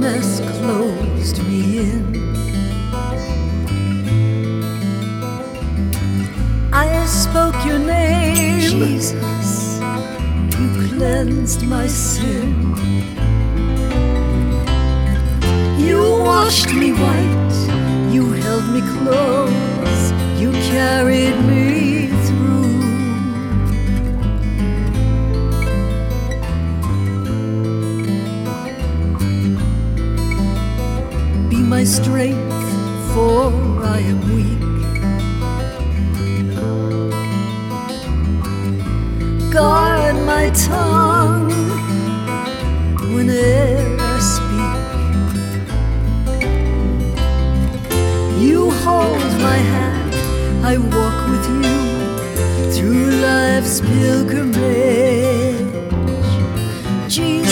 darkness closed me in. I spoke your name, Jesus, you cleansed my sin. You washed me white, you held me close, my strength, for I am weak. Guard my tongue whenever I speak. You hold my hand, I walk with you through life's pilgrimage. Jesus,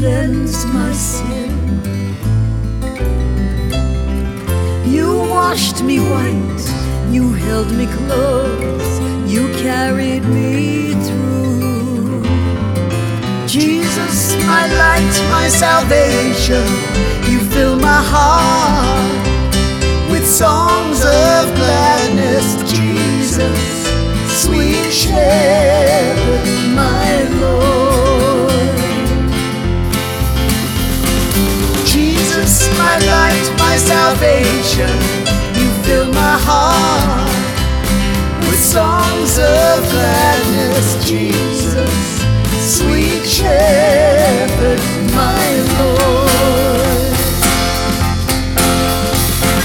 cleansed my sin. You washed me white, you held me close, you carried me through. Jesus, my light, my salvation, shepherd, my Lord.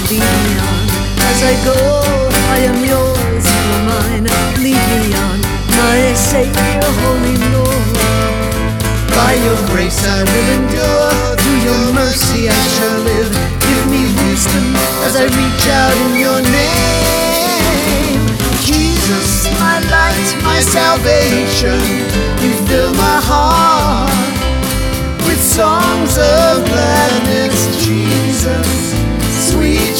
Lead me on as I go, I am yours, you are mine. Lead me on, my Savior, Holy Lord. By your grace I will endure, through your mercy I shall live. Give me wisdom as I reach out in your name. Jesus, my light, my salvation,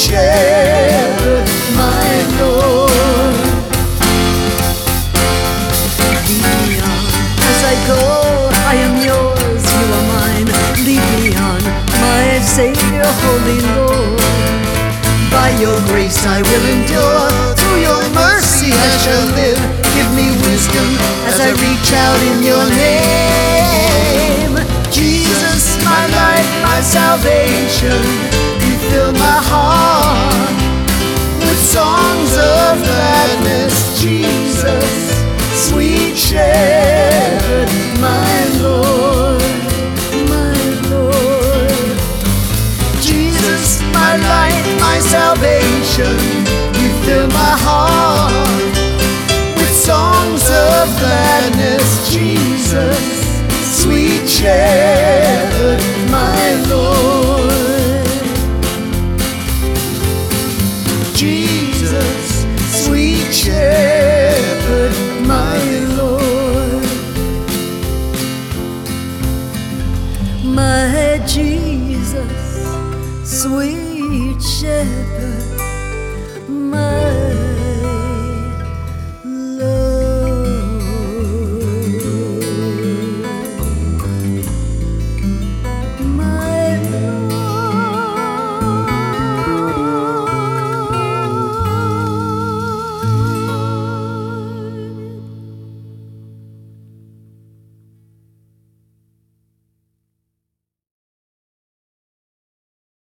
shepherd, my Lord. Lead me on as I go, I am yours, you are mine. Lead me on, my Savior, Holy Lord. By your grace I will endure, through your mercy I shall live. Give me wisdom as I reach out in your name. Jesus, my light, my salvation, you fill my heart Jesus, sweet shepherd, Jesus, sweet shepherd,